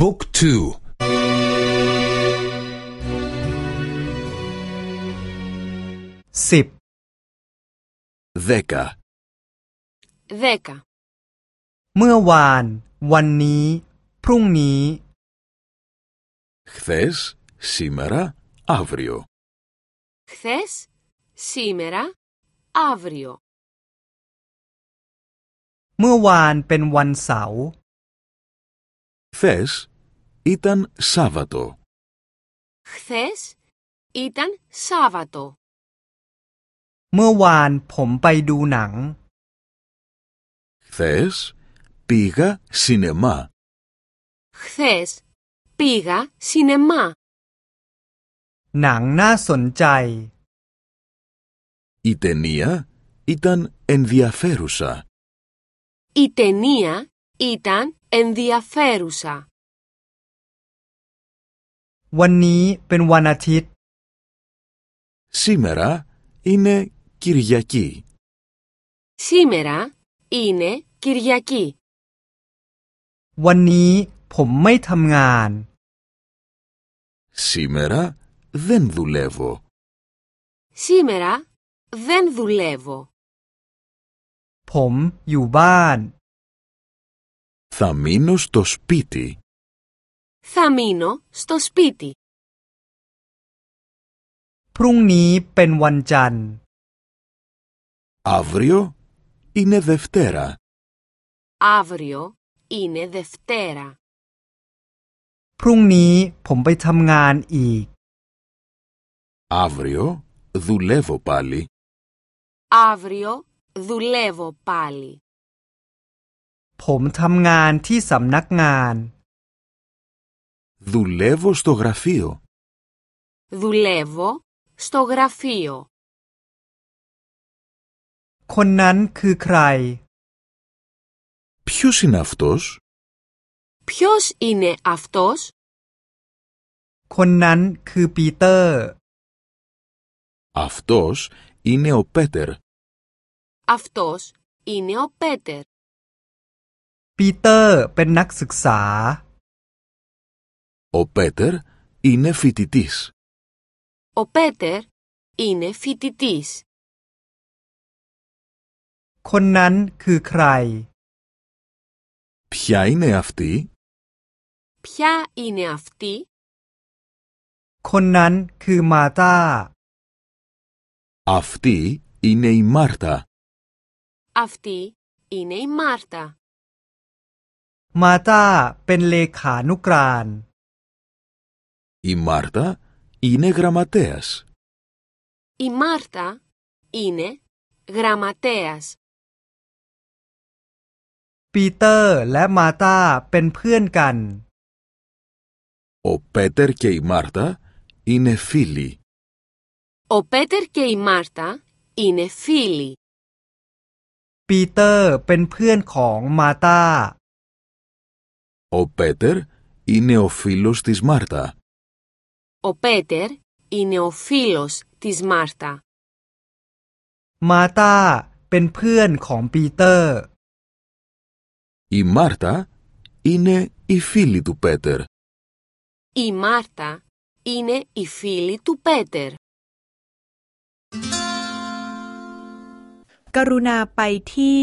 บุ๊กทูสิบ δέκα 10. เมื่อวาน วันนี้ พรุ่งนี้ χθες, σήμερα, αύριο Χθες, σήμερα, αύριο. เมื่อวานเป็นวันเสาร์ χθες ήταν Σάββατο Χθες ήταν Σάββατο. เมื่อวานผมไปดูหนัง χθες πήγα σινεμά Χθες πήγα σινεμά. หนังน่าสนใจ η ταινία ήταν ενδιαφέρουσα Η ταινία ήταν ενδιαφέρουσα. วันนี้เป็นวันอาทิตย์ σήμερα είναι Κυριακή Σήμερα είναι Κυριακή. วันนี้ผมไม่ทำงาน σήμερα δεν δουλεύω Σήμερα δεν δουλεύω. ผมอยู่บ้าน θα μείνω στο σπίτι Θα μείνω στο σπίτι. พรุ่งนี้เป็นวันจันทร์ αύριο είναι Δευτέρα Αύριο είναι Δευτέρα. พรุ่งนี้ผมไปทำงานอีก αύριο δουλεύω πάλι Αύριο δουλεύω πάλι. ผมทำงานที่สำนักงาน δουλεύω στο γραφείο Δουλεύω στο γραφείο. คนนั้นคือใคร ποιος είναι αυτός Ποιος είναι αυτός? คนนั้นคือปีเตอร์ αυτός είναι ο Πέτερ Αυτός είναι ο Πέτερ. ปีเตอร์เป็นนักศึกษา ο Πέτερ είναι φοιτητής Ο Πέτερ είναι φοιτητής. คนนั้นคือใคร ποια είναι αυτή Ποια είναι αυτή? คนนั้นคือมาตา αυτή είναι η Μάρτα Αυτή είναι η Μάρτα. มาตาเป็นเลขานุกราน η Μάρτα είναι γραμματέας Η Μάρτα είναι γραμματέας. ปีเตอร์และมาตาเป็นเพื่อนกัน ο Πέτερ και η Μάρτα είναι φίλοι Ο Πέτερ και η Μάρτα είναι φίλοι. ปีเตอร์เป็นเพื่อนของมาตา ο Πέτερ είναι ο φίλος της Μάρτα Ο Πέτερ είναι ο φίλος της Μάρτα. มาตาเป็นเพื่อนของปีเตอร์ η Μάρτα είναι η φίλη του Πέτερ Η Μάρτα είναι η φίλη του Πέτερ. กรุณาไปที่